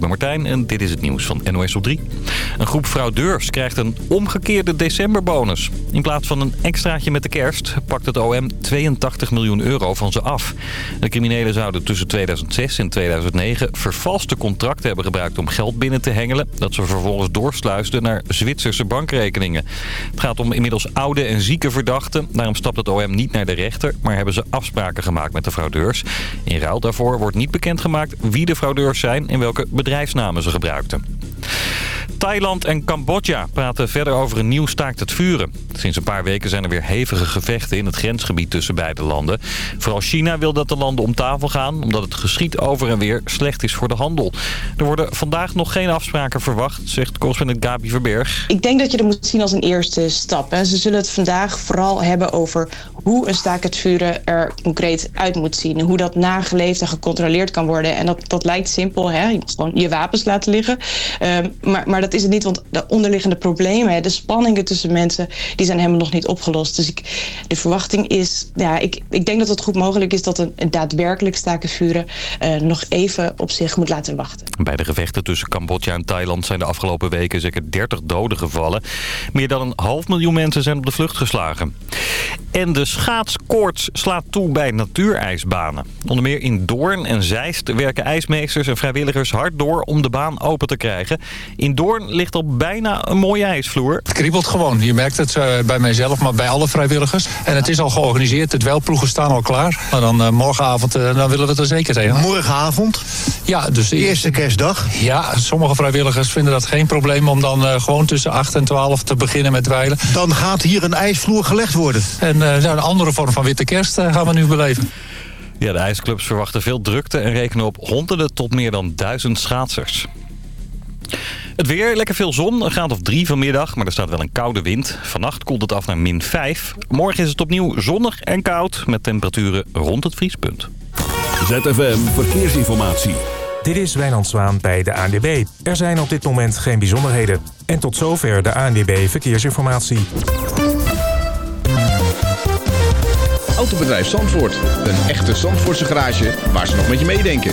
ben Martijn en dit is het nieuws van NOS op 3. Een groep fraudeurs krijgt een omgekeerde decemberbonus. In plaats van een extraatje met de kerst pakt het OM 82 miljoen euro van ze af. De criminelen zouden tussen 2006 en 2009 vervalste contracten hebben gebruikt om geld binnen te hengelen... dat ze vervolgens doorsluisden naar Zwitserse bankrekeningen. Het gaat om inmiddels oude en zieke verdachten. Daarom stapt het OM niet naar de rechter, maar hebben ze afspraken gemaakt met de fraudeurs. In ruil daarvoor wordt niet bekendgemaakt wie de fraudeurs zijn en welke bedrijfsnamen ze gebruikten. Thailand en Cambodja praten verder over een nieuw staakt het vuren. Sinds een paar weken zijn er weer hevige gevechten in het grensgebied tussen beide landen. Vooral China wil dat de landen om tafel gaan... omdat het geschiet over en weer slecht is voor de handel. Er worden vandaag nog geen afspraken verwacht, zegt correspondent Gabi Verberg. Ik denk dat je dat moet zien als een eerste stap. Ze zullen het vandaag vooral hebben over hoe een staakt het vuren er concreet uit moet zien. Hoe dat nageleefd en gecontroleerd kan worden. En dat, dat lijkt simpel, hè? je moet gewoon je wapens laten liggen. Um, maar, maar dat is het niet, want de onderliggende problemen... de spanningen tussen mensen, die zijn helemaal nog niet opgelost. Dus ik, de verwachting is... Ja, ik, ik denk dat het goed mogelijk is dat een, daadwerkelijk staken vuren... Uh, nog even op zich moet laten wachten. Bij de gevechten tussen Cambodja en Thailand zijn de afgelopen weken zeker 30 doden gevallen. Meer dan een half miljoen mensen zijn op de vlucht geslagen. En de schaatskoorts slaat toe bij natuurijsbanen. Onder meer in Doorn en Zeist werken ijsmeesters en vrijwilligers hard door om de baan open te krijgen. In Doorn ligt al bijna een mooie ijsvloer. Het kriebelt gewoon. Je merkt het uh, bij mijzelf, maar bij alle vrijwilligers. En het is al georganiseerd. De dwelploegen staan al klaar. Maar dan uh, morgenavond uh, dan willen we het er zeker tegen. Morgenavond? Ja, dus de eerste kerstdag? Ja, sommige vrijwilligers vinden dat geen probleem om dan gewoon tussen 8 en 12 te beginnen met dweilen. Dan gaat hier een ijsvloer gelegd worden. En nou, een andere vorm van witte kerst gaan we nu beleven. Ja, de ijsclubs verwachten veel drukte en rekenen op honderden tot meer dan duizend schaatsers. Het weer, lekker veel zon, een graad of drie vanmiddag, maar er staat wel een koude wind. Vannacht koelt het af naar min 5. Morgen is het opnieuw zonnig en koud, met temperaturen rond het vriespunt. ZFM Verkeersinformatie. Dit is Wijnand Zwaan bij de ANWB. Er zijn op dit moment geen bijzonderheden. En tot zover de ANWB Verkeersinformatie. Autobedrijf Zandvoort. Een echte Zandvoortse garage waar ze nog met je meedenken.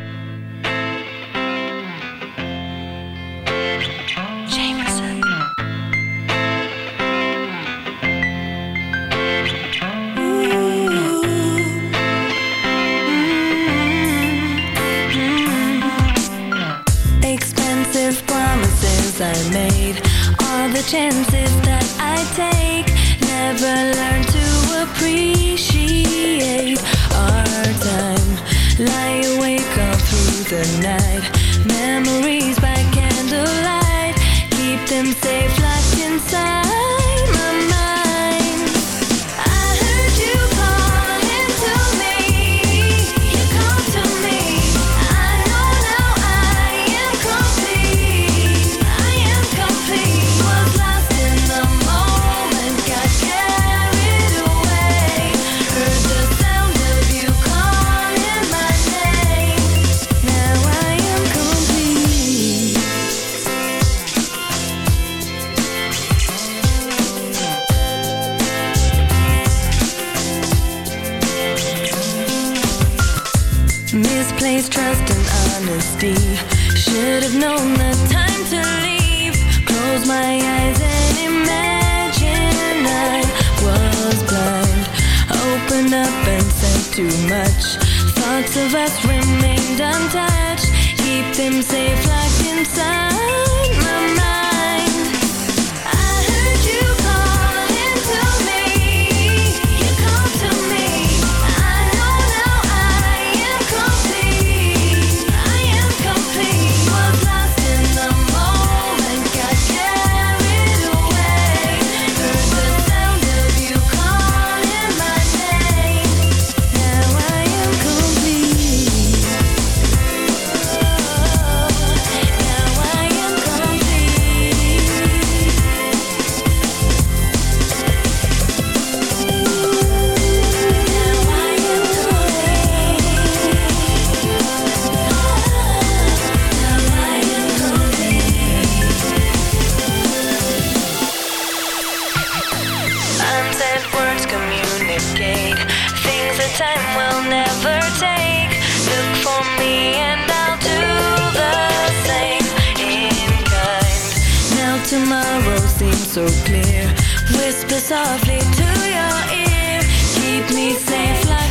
tomorrow seems so clear. Whisper softly to your ear. Keep me safe like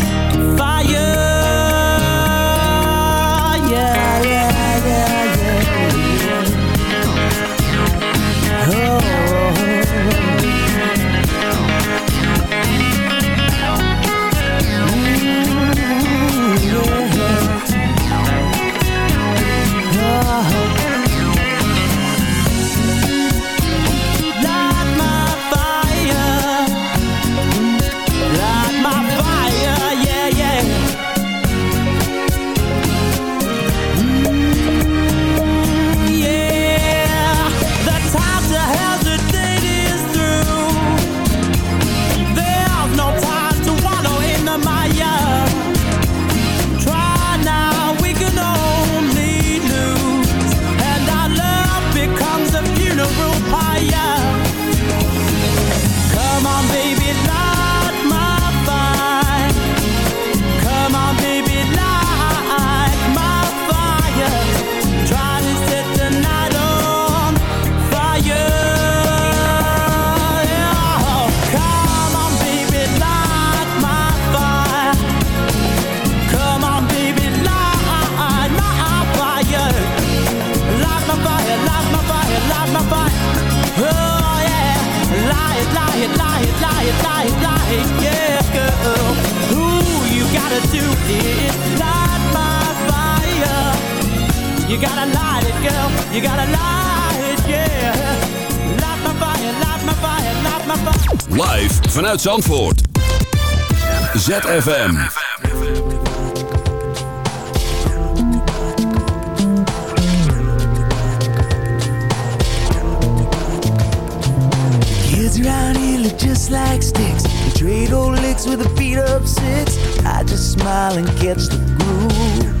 gotta light it, girl. You gotta light it, yeah. Light my fire, light my fire, light my fire. Live vanuit Zandvoort. ZFM. Kids around here look just like sticks. They trade old licks with a beat up six. I just smile and catch the groove.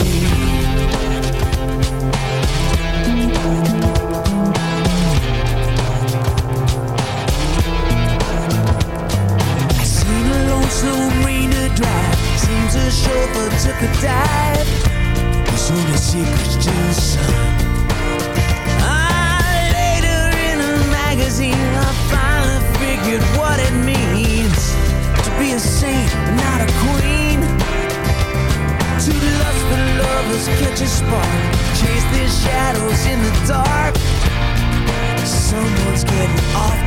A chauffeur took a dive. There's only secrets to the. Ah, later in a magazine, I finally figured what it means to be a saint, not a queen. Two lustful lovers catch a spark, chase their shadows in the dark. Someone's getting off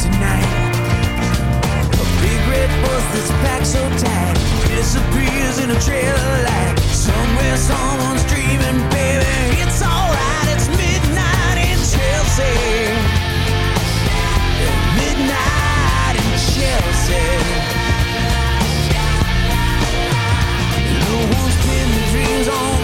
bus that's packed so tight disappears in a trail of light. Somewhere someone's dreaming, baby. It's alright, it's midnight in Chelsea. Midnight in Chelsea. No one's pinning dreams on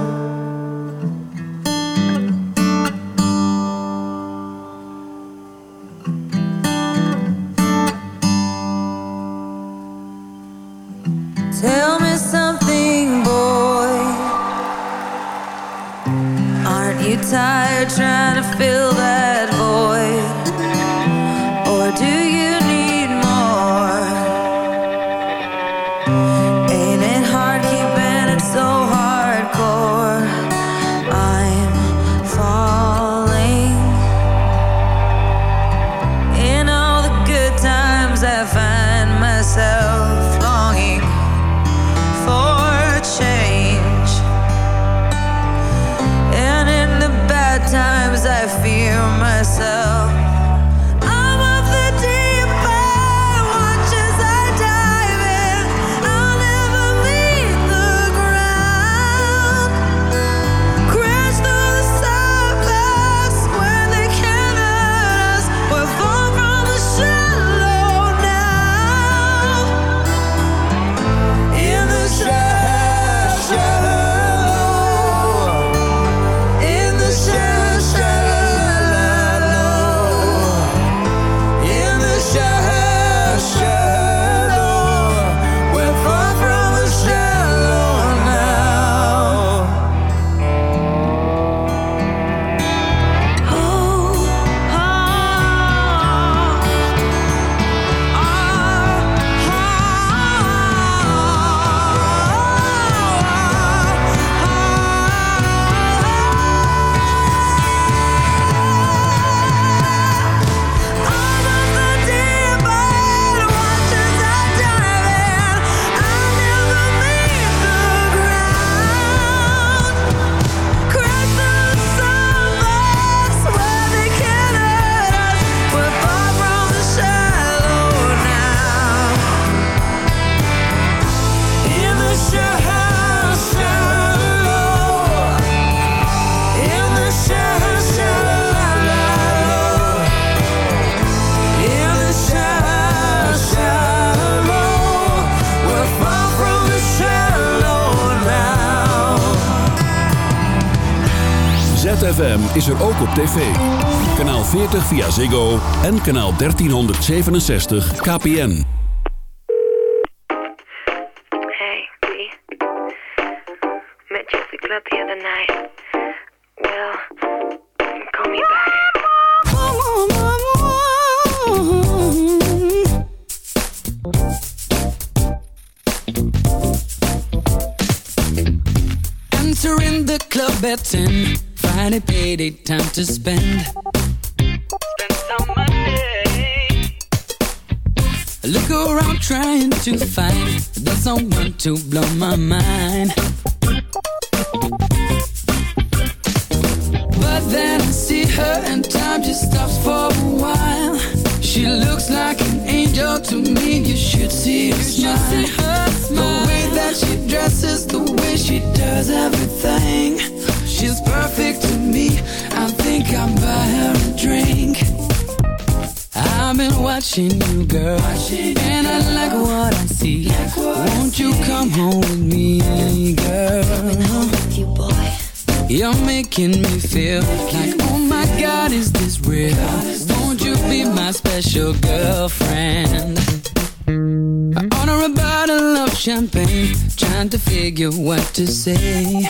is er ook op tv. Kanaal 40 via Ziggo en kanaal 1367 KPN. Hey, B. Met Jesse Club the other night. Well, call me back. Entering the club at 10. Time to spend. Spend some money. Look around trying to find the someone to blow my mind. But then I see her and time just stops for a while. She looks like an angel to me. You should see her smile. The way that she dresses, the way she does everything. She's perfect to me. I think I'll buy her a drink. I've been watching you, girl, watching and I like what I see. Like what Won't you come home with me, girl? You're making me feel like, oh my God, is this real? Won't you be my special girlfriend? I order a bottle of champagne, trying to figure what to say.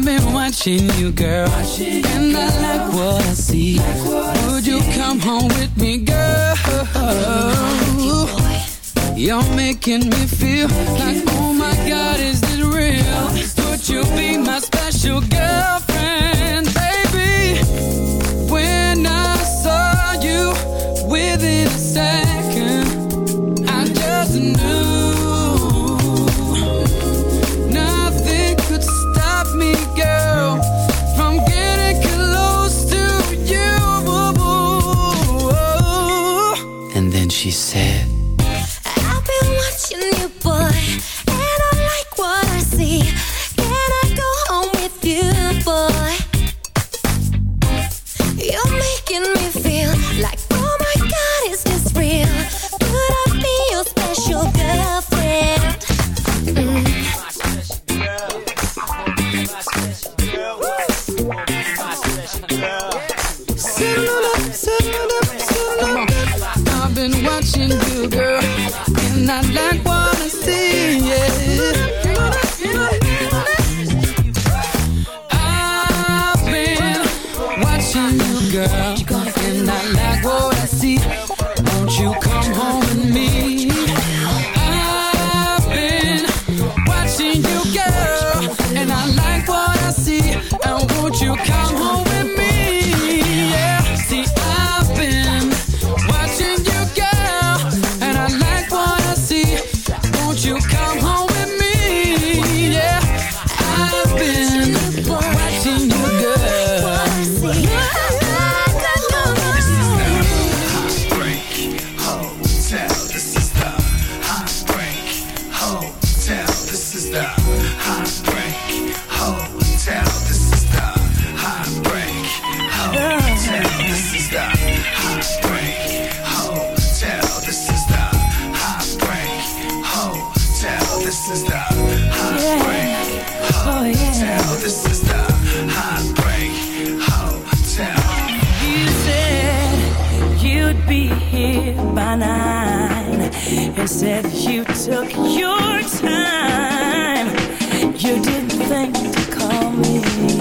I've been watching you, girl. Watching you, and girl. I like what I see. Like what Would I you see. come home with me, girl? You, You're making me feel making like, me oh my. God, is this real? Would you be my special girl? by nine and said you took your time. You didn't think to call me.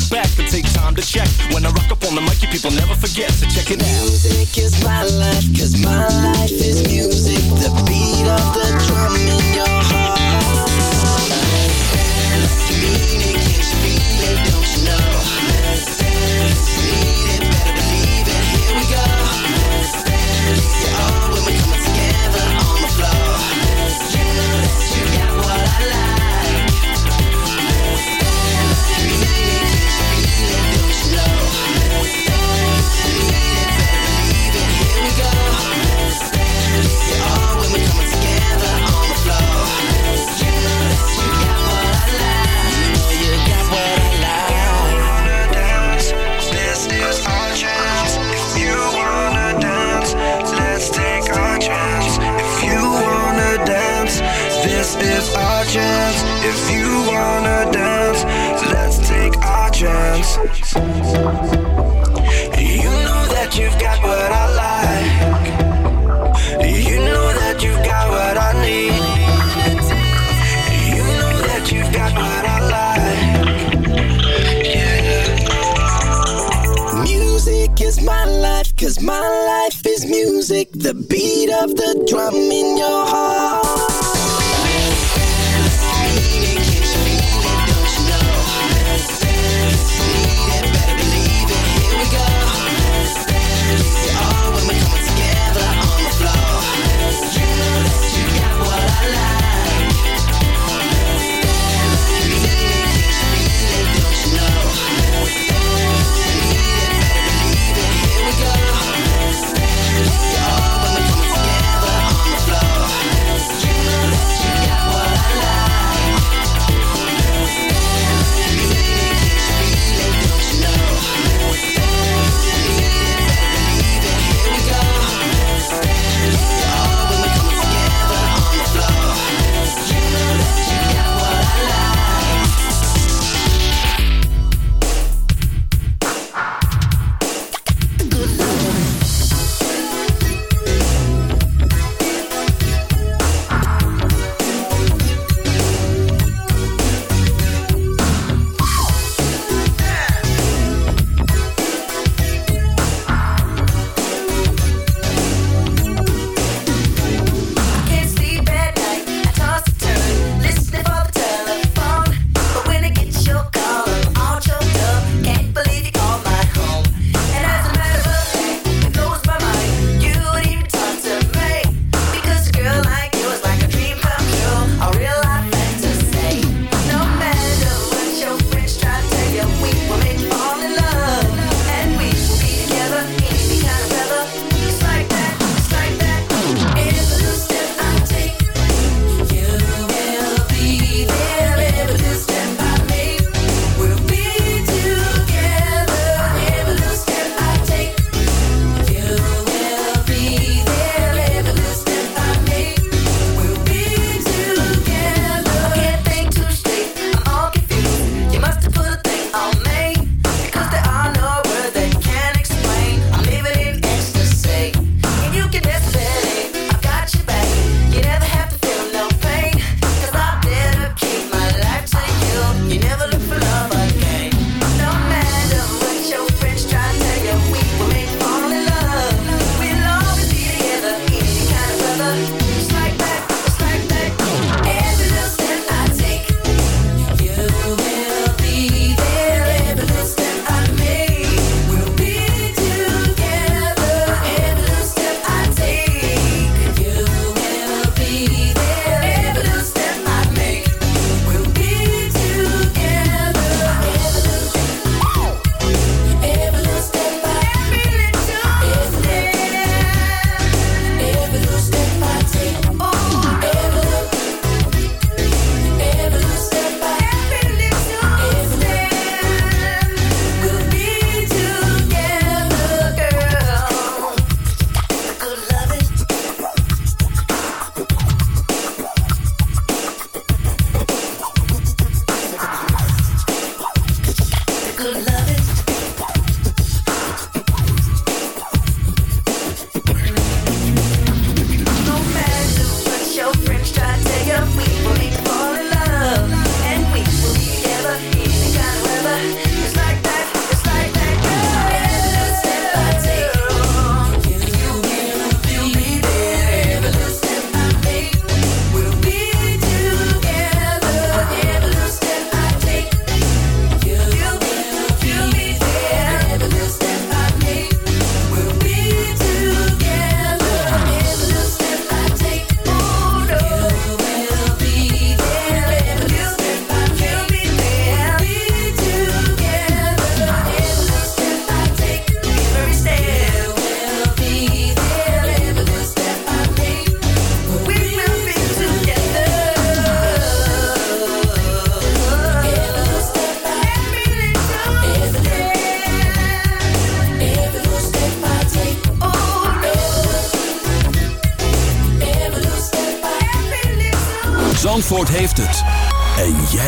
step back and take time to check. When I rock up on the mic, you people never forget. music is my life, cause my life is music. The beat of the drum in your heart.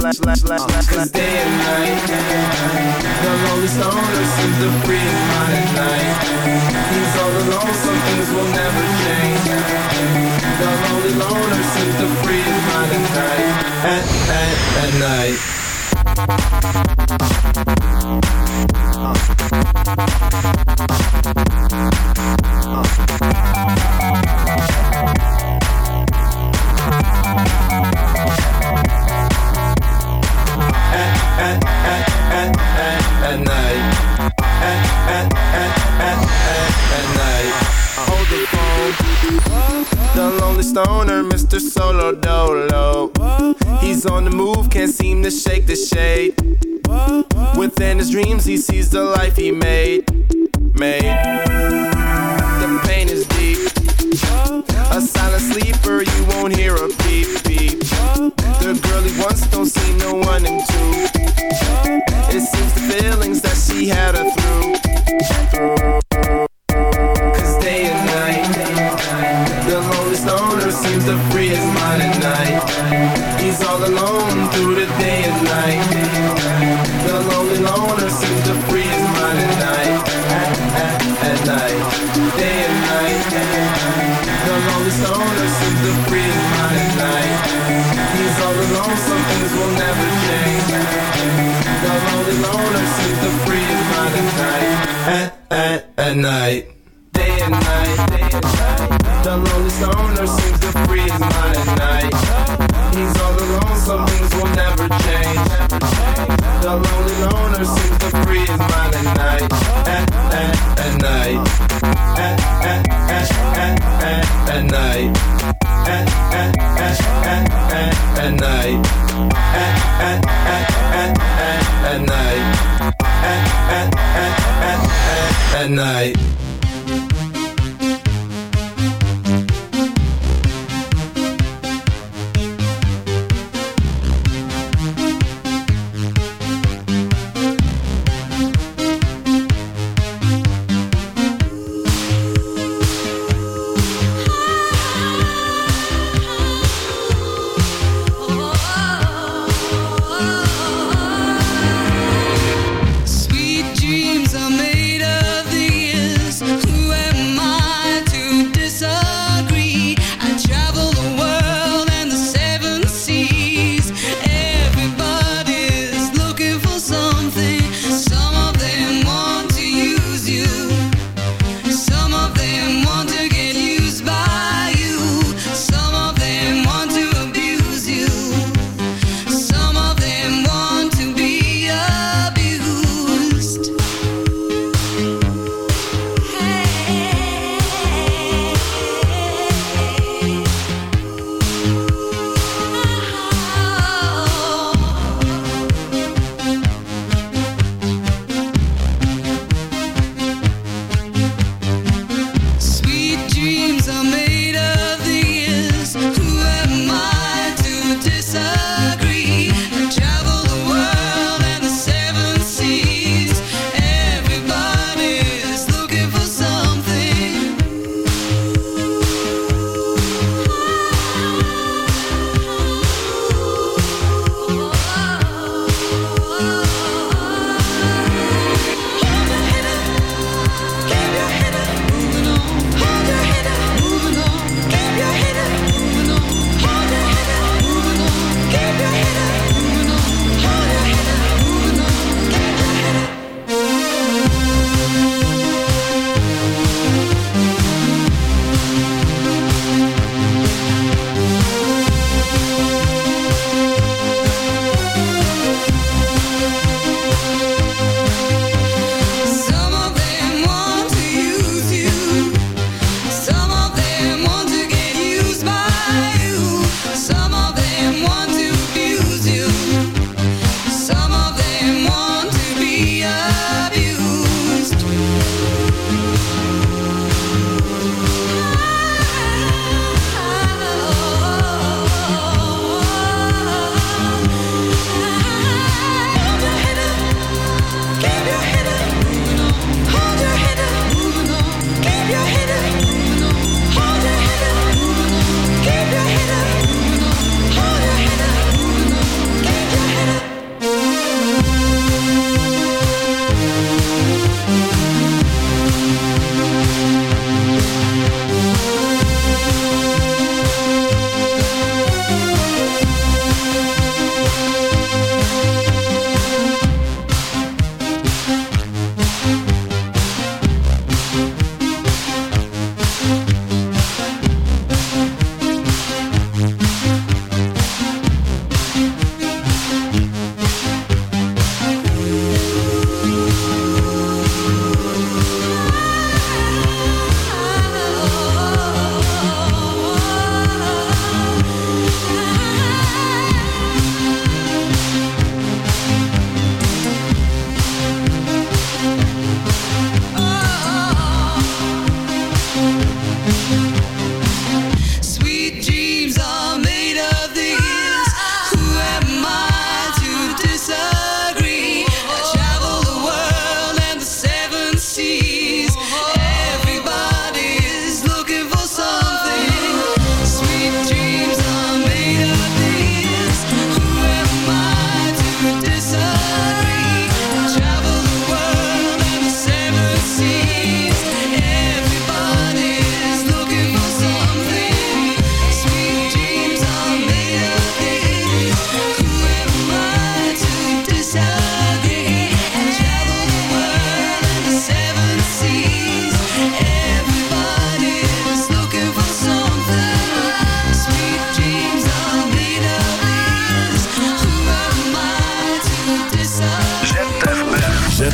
Cause day and night, the lonely soul listens to free.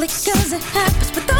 quickly cause it happens with all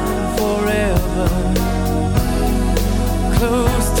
Close close